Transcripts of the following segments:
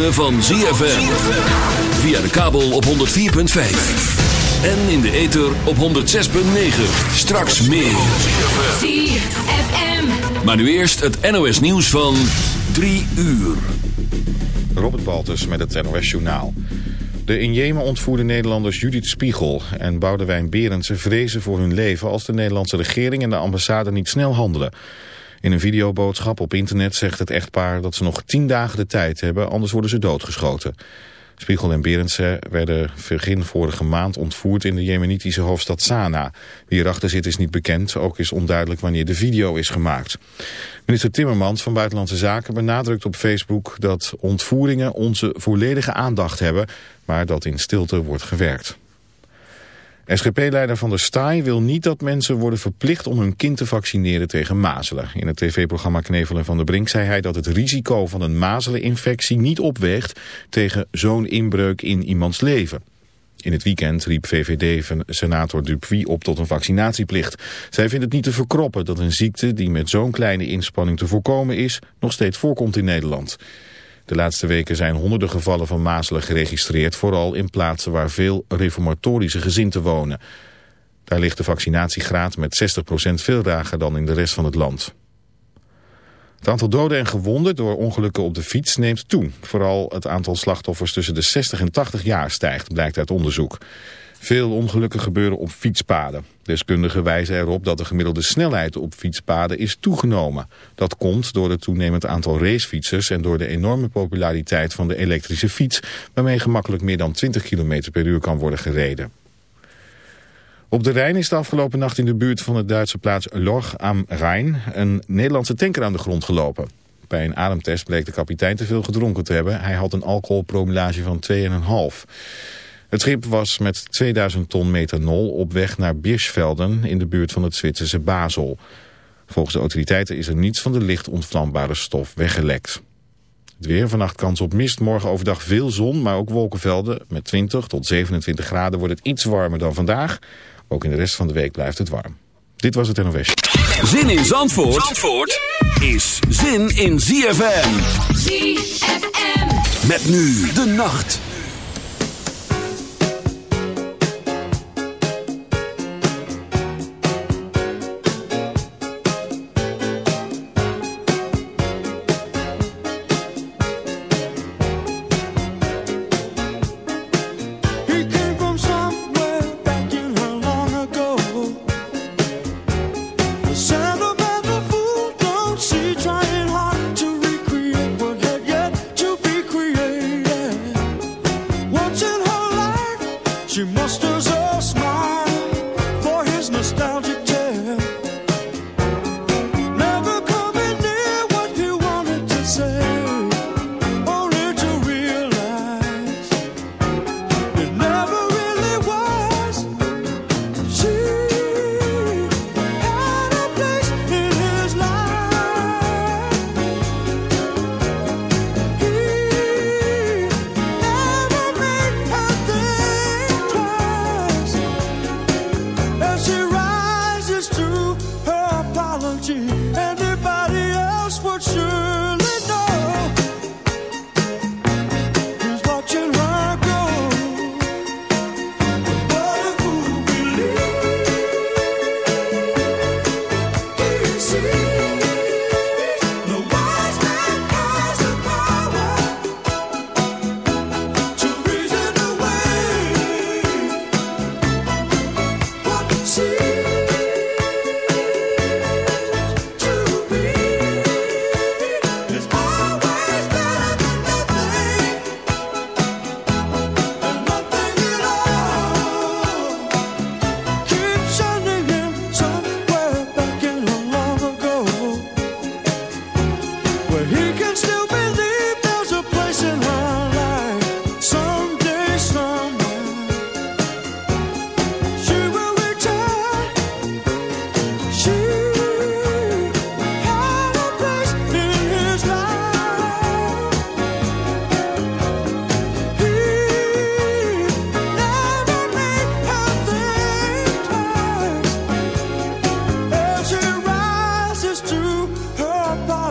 ritme van ZFM. Via de kabel op 104.5. En in de ether op 106.9. Straks meer. ZFM. Maar nu eerst het NOS nieuws van 3 uur. Robert Baltus met het NOS Journaal. De in Jemen ontvoerde Nederlanders Judith Spiegel en Boudewijn Berendsen vrezen voor hun leven als de Nederlandse regering en de ambassade niet snel handelen. In een videoboodschap op internet zegt het echtpaar dat ze nog tien dagen de tijd hebben, anders worden ze doodgeschoten. Spiegel en Berendsen werden begin vorige maand ontvoerd in de jemenitische hoofdstad Sanaa. Wie erachter zit is niet bekend, ook is onduidelijk wanneer de video is gemaakt. Minister Timmermans van Buitenlandse Zaken benadrukt op Facebook dat ontvoeringen onze volledige aandacht hebben, maar dat in stilte wordt gewerkt. SGP-leider Van der Staaij wil niet dat mensen worden verplicht om hun kind te vaccineren tegen mazelen. In het tv-programma Knevelen van der Brink zei hij dat het risico van een mazeleninfectie niet opweegt tegen zo'n inbreuk in iemands leven. In het weekend riep VVD-senator Dupuy op tot een vaccinatieplicht. Zij vindt het niet te verkroppen dat een ziekte die met zo'n kleine inspanning te voorkomen is, nog steeds voorkomt in Nederland. De laatste weken zijn honderden gevallen van mazelen geregistreerd, vooral in plaatsen waar veel reformatorische gezinten wonen. Daar ligt de vaccinatiegraad met 60% veel lager dan in de rest van het land. Het aantal doden en gewonden door ongelukken op de fiets neemt toe. Vooral het aantal slachtoffers tussen de 60 en 80 jaar stijgt, blijkt uit onderzoek. Veel ongelukken gebeuren op fietspaden. Deskundigen wijzen erop dat de gemiddelde snelheid op fietspaden is toegenomen. Dat komt door het toenemend aantal racefietsers en door de enorme populariteit van de elektrische fiets, waarmee gemakkelijk meer dan 20 km per uur kan worden gereden. Op de Rijn is de afgelopen nacht in de buurt van de Duitse plaats Lorch am Rijn een Nederlandse tanker aan de grond gelopen. Bij een ademtest bleek de kapitein te veel gedronken te hebben. Hij had een alcoholpromillage van 2,5. Het schip was met 2000 ton methanol op weg naar Birschvelden in de buurt van het Zwitserse Basel. Volgens de autoriteiten is er niets van de licht ontvlambare stof weggelekt. Het weer, vannacht kans op mist, morgen overdag veel zon, maar ook wolkenvelden. Met 20 tot 27 graden wordt het iets warmer dan vandaag. Ook in de rest van de week blijft het warm. Dit was het NOS. Zin in Zandvoort, Zandvoort is zin in ZFM. ZFM. Met nu de nacht. She musters a smile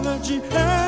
melody.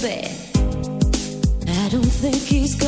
there. I don't think he's going.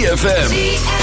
ZFM.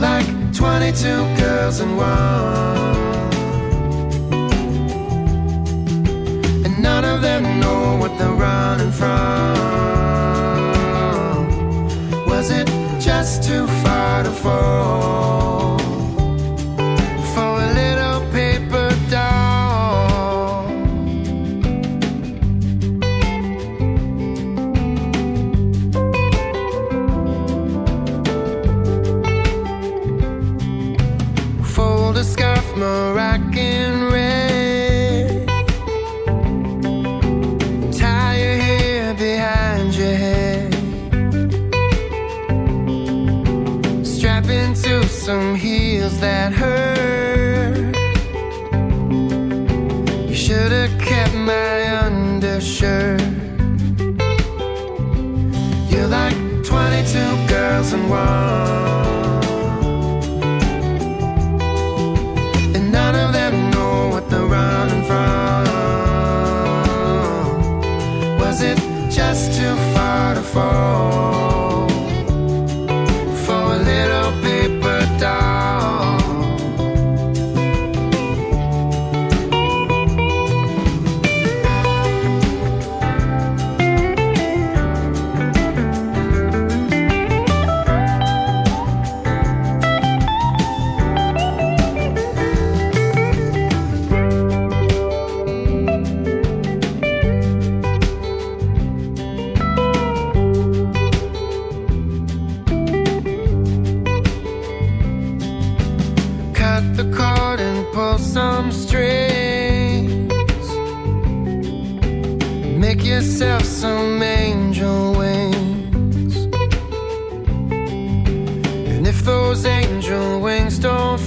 like 22 girls in one. And none of them know what they're running from. Was it just too far to fall? Make yourself some angel wings. And if those angel wings don't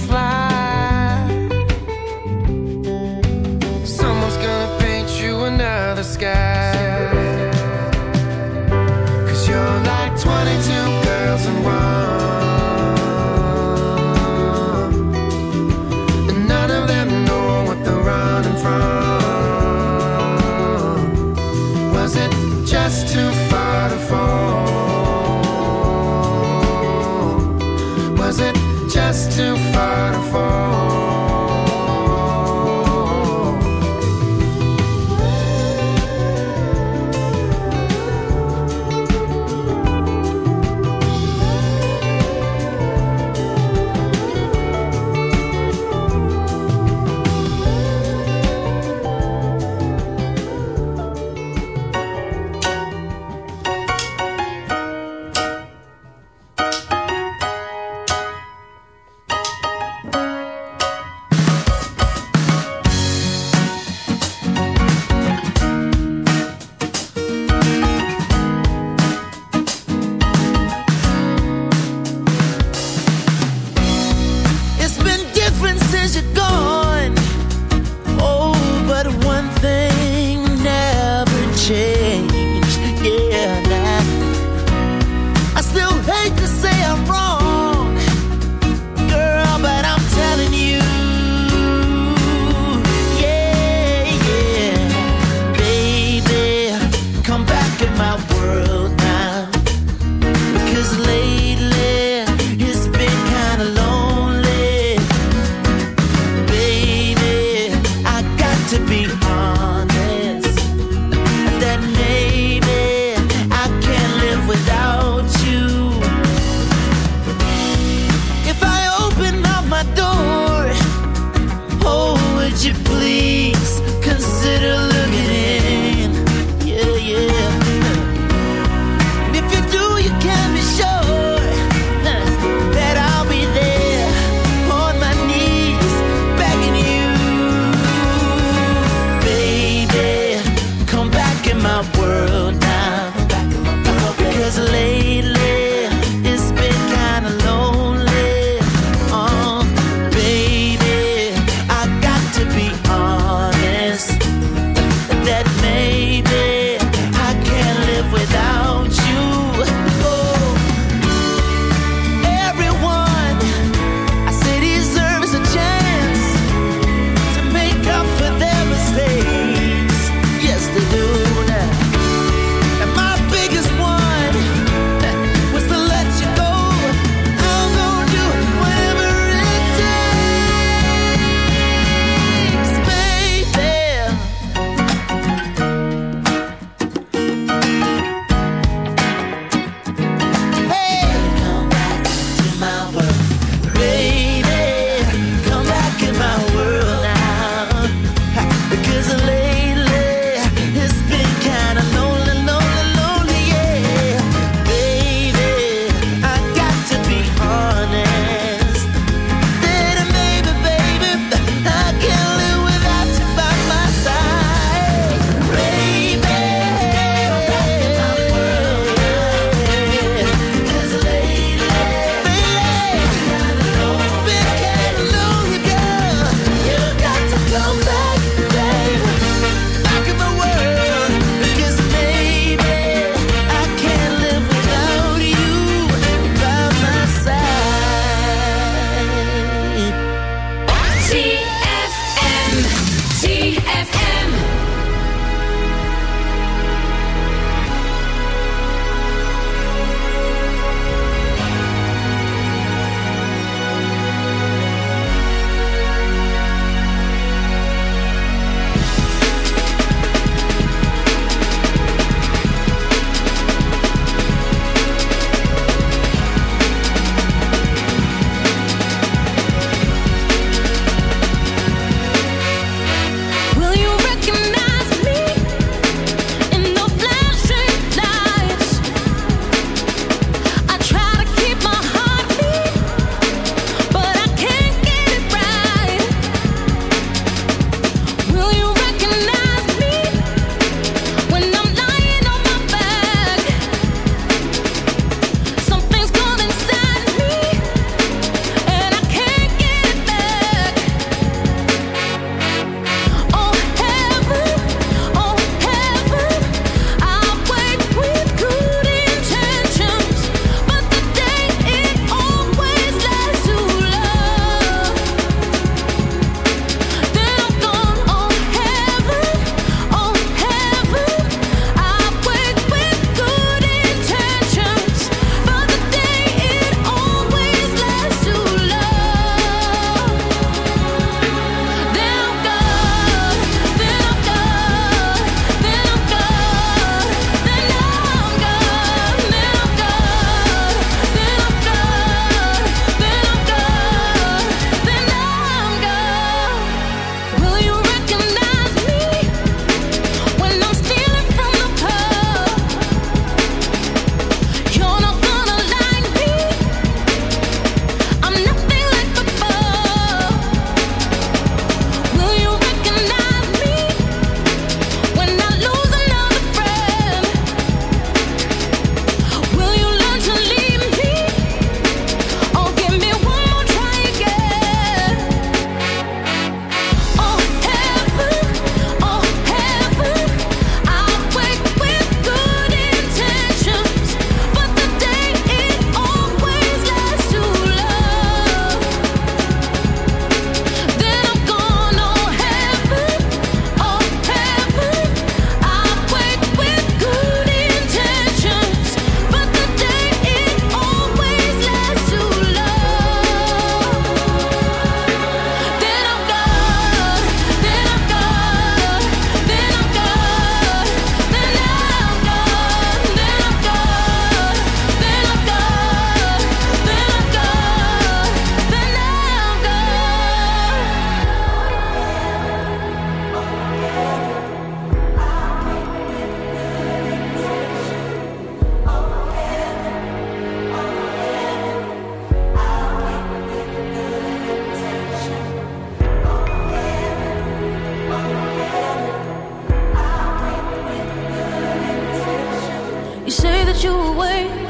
You say that you will wait